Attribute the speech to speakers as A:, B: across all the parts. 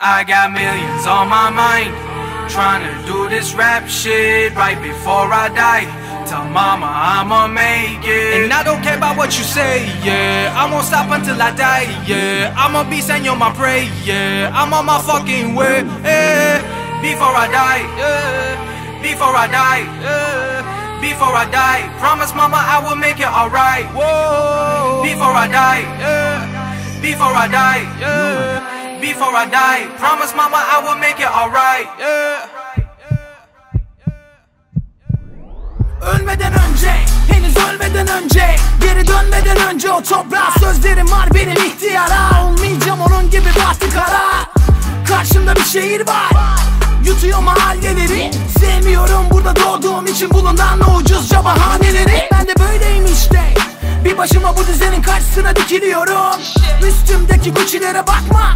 A: I got millions on my mind. Trying to do this rap shit right before I die. Tell mama I'ma make it. And I don't care about what you say, yeah. I won't stop until I die, yeah. I'ma be saying my prayer, yeah. I'm on my fucking way, yeah. Before I die, yeah. Before I die, yeah. Before I die, promise mama I will make it alright. Whoa. Before I die, yeah. Before I die, yeah. Before I die, promise mama I will make it alright. Yeah.
B: Ölmeden önce, henüz ölmeden önce Geri dönmeden önce o toprağa Sözlerim var benim ihtiyara. Olmayacağım onun gibi bahtı kara Karşımda bir şehir var Yutuyor mahalleleri. Sevmiyorum burada doğduğum için bulunan o ucuzca bahaneleri. Ben de böyleyim işte Bir başıma bu düzenin karşısına dikiliyorum. Üstümdeki Gucci'lere bakma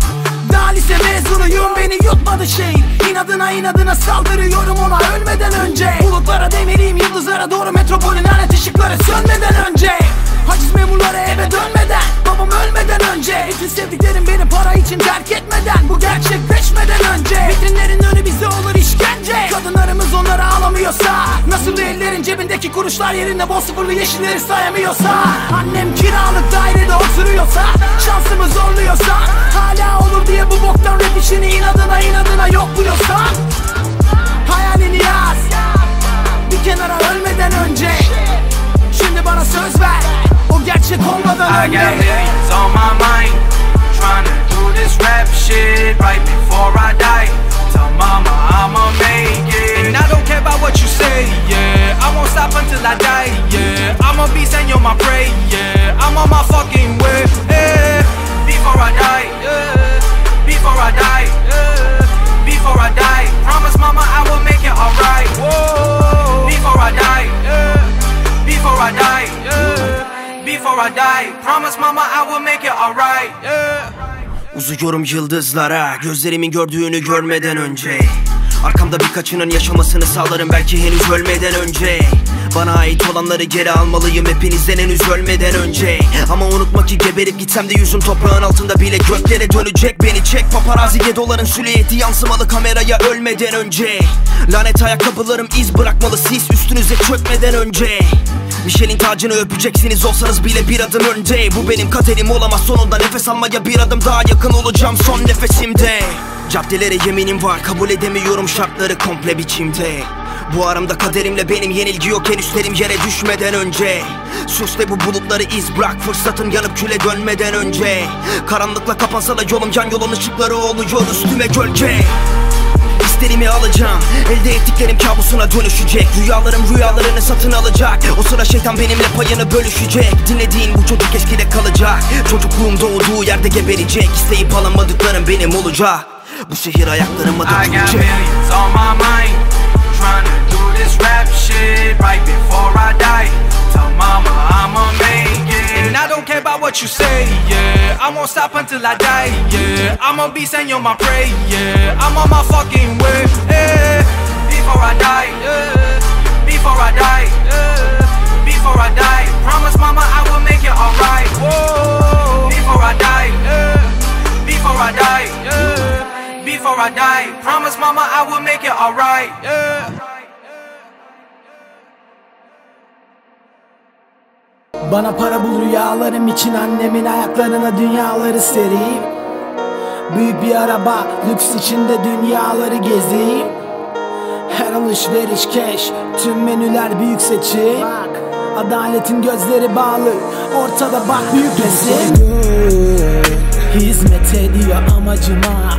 B: Daha lise mezunuyum beni yutmadı şehir İnadına inadına saldırıyorum ona ölmeden önce. Bulutlara demeliyim yıldızlara doğru metropolün lanet ışıkları sönmeden önce. Haciz memurları eve dönmeden Babam ölmeden önce. Bütün sevdiklerim beni para için terk etmeden Bu gerçekleşmeden önce. Vitrinlerin önü bize olur işkence. Kadınlarımız onları ağlamıyorsa Nasıl ellerin cebindeki kuruşlar yerine bol sıfırlı yeşilleri sayamıyorsa. Annem kiralık dairede oturuyorsa Şansımı zorluyorsa ölmeden önce Şimdi bana söz ver O gerçek olmadan
A: I got millions on my mind Trying to do this rap shit Right before I die Tell mama I'ma make it. And I don't care about what you say, yeah. I won't stop until I die, yeah. I'ma be saying you're my prayer, yeah. I'm on my fucking Before I die, promise mama I will make it alright, yeah.
C: Uzuyorum yıldızlara Gözlerimin gördüğünü görmeden önce. Arkamda birkaçının yaşamasını sağlarım belki henüz ölmeden önce. Bana ait olanları geri almalıyım hepinizden henüz ölmeden önce. Ama unutma ki geberip gitsem de yüzüm toprağın altında bile göklere dönecek Beni. Çek paparazziye doların süliyeti yansımalı kameraya ölmeden önce. Lanet ayakkabılarım iz bırakmalı sis üstünüze çökmeden önce Michelin tacını öpeceksiniz olsanız bile bir adım önde. Bu benim kaderim olamaz sonunda nefes almaya bir adım daha yakın olacağım son nefesimde. Caddelere yeminim var kabul edemiyorum şartları komple biçimde. Bu aramda kaderimle benim yenilgi yok en üstlerim yere düşmeden önce. Süsle bu bulutları iz bırak fırsatım yanıp küle dönmeden önce. Karanlıkla kapansa da yolum yan yolun ışıkları oluyor üstüme gölge İsterimi alacağım Elde ettiklerim kabusuna dönüşecek Rüyalarım rüyalarını satın alacak O sıra şeytan benimle payını bölüşecek Dinlediğin bu çocuk eskide kalacak Çocukluğum doğduğu yerde geberecek İsteyip alamadıklarım benim olacak Bu şehir ayaklarıma
A: I got
C: dökülecek
A: millions on my mind. Trying to do this rap shit right before I die. Tell mama I'ma make it. And I don't care about what you say, yeah. I won't stop until I die, yeah. I'ma be saying you're my prayer, yeah. I'm on my fucking I will make it alright, yeah.
B: Bana para bul rüyalarım için annemin ayaklarına dünyaları sereyim. Büyük bir araba lüks içinde dünyaları gezeyim. Her alışveriş keş tüm menüler büyük seçim. Adaletin gözleri bağlı ortada bak büyük resim. Hizmet ediyor amacıma